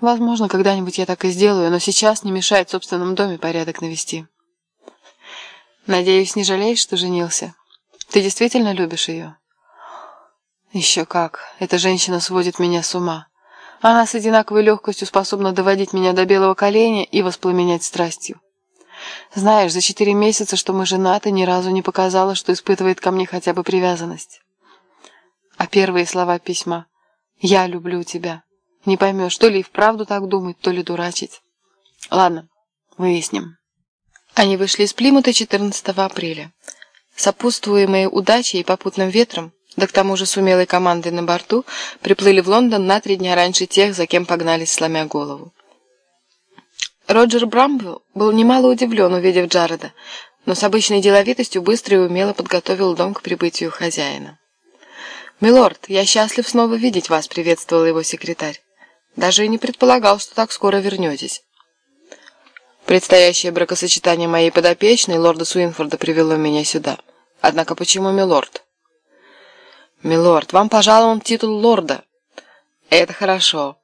Возможно, когда-нибудь я так и сделаю, но сейчас не мешает в собственном доме порядок навести. Надеюсь, не жалеешь, что женился? Ты действительно любишь ее? Еще как. Эта женщина сводит меня с ума. Она с одинаковой легкостью способна доводить меня до белого коленя и воспламенять страстью. Знаешь, за четыре месяца, что мы женаты, ни разу не показала, что испытывает ко мне хотя бы привязанность. А первые слова письма «Я люблю тебя» Не поймешь, то ли и вправду так думать, то ли дурачить. Ладно, выясним. Они вышли из Плимута 14 апреля. Сопутствуемые удачей и попутным ветром, да к тому же с умелой командой на борту, приплыли в Лондон на три дня раньше тех, за кем погнались, сломя голову. Роджер Брамбл был немало удивлен, увидев Джареда, но с обычной деловитостью быстро и умело подготовил дом к прибытию хозяина. «Милорд, я счастлив снова видеть вас», — приветствовал его секретарь. Даже и не предполагал, что так скоро вернетесь. Предстоящее бракосочетание моей подопечной, лорда Суинфорда, привело меня сюда. Однако почему милорд? Милорд, вам пожалован титул лорда. Это хорошо.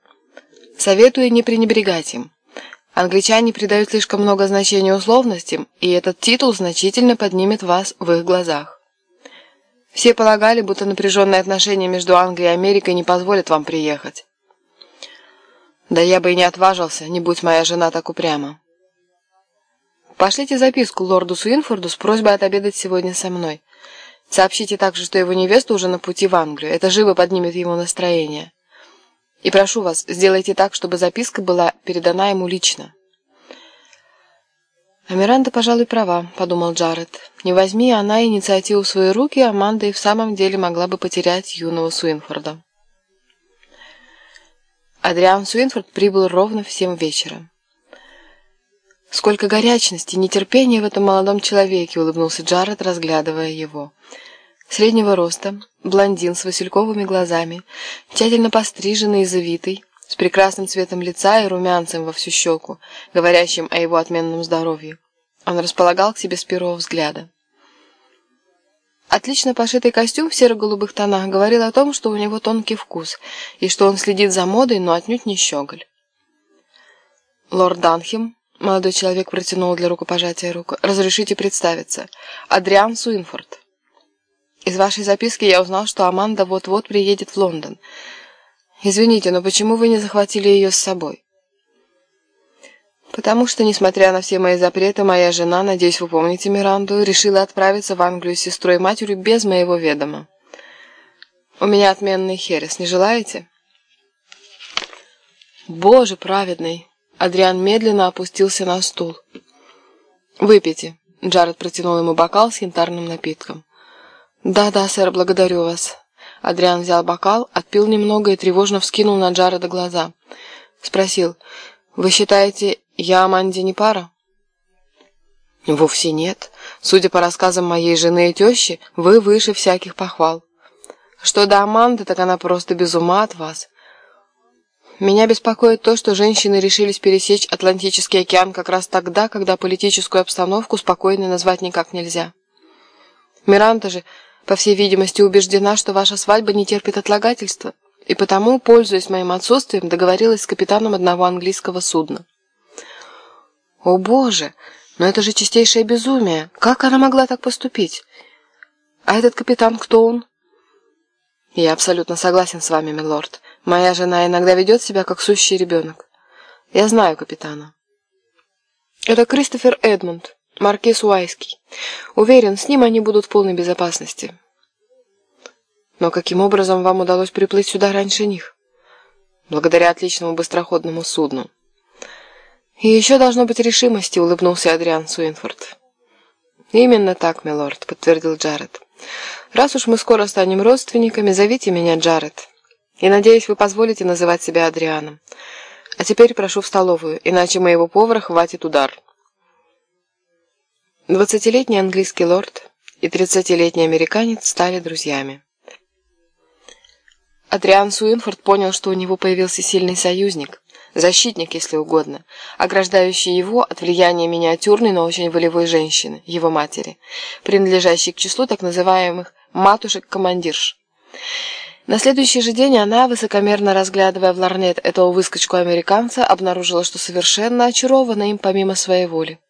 Советую не пренебрегать им. Англичане придают слишком много значения условностям, и этот титул значительно поднимет вас в их глазах. Все полагали, будто напряженные отношения между Англией и Америкой не позволят вам приехать. Да я бы и не отважился, не будь моя жена так упряма. Пошлите записку лорду Суинфорду с просьбой отобедать сегодня со мной. Сообщите также, что его невеста уже на пути в Англию. Это живо поднимет ему настроение. И прошу вас, сделайте так, чтобы записка была передана ему лично. «А пожалуй, права», — подумал Джаред. «Не возьми она инициативу в свои руки, Аманда и в самом деле могла бы потерять юного Суинфорда». Адриан Суинфорд прибыл ровно в семь вечера. «Сколько горячности, нетерпения в этом молодом человеке!» — улыбнулся Джаред, разглядывая его. Среднего роста, блондин с васильковыми глазами, тщательно постриженный и завитый, с прекрасным цветом лица и румянцем во всю щеку, говорящим о его отменном здоровье. Он располагал к себе с первого взгляда. Отлично пошитый костюм в серо-голубых тонах говорил о том, что у него тонкий вкус, и что он следит за модой, но отнюдь не щеголь. «Лорд Данхем», — молодой человек протянул для рукопожатия руку, — «разрешите представиться. Адриан Суинфорд». «Из вашей записки я узнал, что Аманда вот-вот приедет в Лондон. Извините, но почему вы не захватили ее с собой?» Потому что, несмотря на все мои запреты, моя жена, надеюсь, вы помните Миранду, решила отправиться в Англию с сестрой и матерью без моего ведома. У меня отменный херес, не желаете? Боже праведный! Адриан медленно опустился на стул. «Выпейте», — Джаред протянул ему бокал с янтарным напитком. «Да-да, сэр, благодарю вас». Адриан взял бокал, отпил немного и тревожно вскинул на Джареда глаза. Спросил, «Вы считаете, я Аманде не пара? Вовсе нет. Судя по рассказам моей жены и тещи, вы выше всяких похвал. Что до Аманды, так она просто без ума от вас. Меня беспокоит то, что женщины решились пересечь Атлантический океан как раз тогда, когда политическую обстановку спокойно назвать никак нельзя. Миранта же, по всей видимости, убеждена, что ваша свадьба не терпит отлагательства, и потому, пользуясь моим отсутствием, договорилась с капитаном одного английского судна. О боже, но это же чистейшее безумие. Как она могла так поступить? А этот капитан кто он? Я абсолютно согласен с вами, милорд. Моя жена иногда ведет себя как сущий ребенок. Я знаю капитана. Это Кристофер Эдмунд, маркиз Уайский. Уверен, с ним они будут в полной безопасности. Но каким образом вам удалось приплыть сюда раньше них? Благодаря отличному быстроходному судну. «И еще должно быть решимости», — улыбнулся Адриан Суинфорд. «Именно так, милорд», — подтвердил Джаред. «Раз уж мы скоро станем родственниками, зовите меня Джаред. И, надеюсь, вы позволите называть себя Адрианом. А теперь прошу в столовую, иначе моего повара хватит удар». Двадцатилетний английский лорд и тридцатилетний американец стали друзьями. Адриан Суинфорд понял, что у него появился сильный союзник защитник, если угодно, ограждающий его от влияния миниатюрной, но очень волевой женщины, его матери, принадлежащей к числу так называемых «матушек-командирш». На следующий же день она, высокомерно разглядывая в ларнет этого выскочку-американца, обнаружила, что совершенно очарована им помимо своей воли.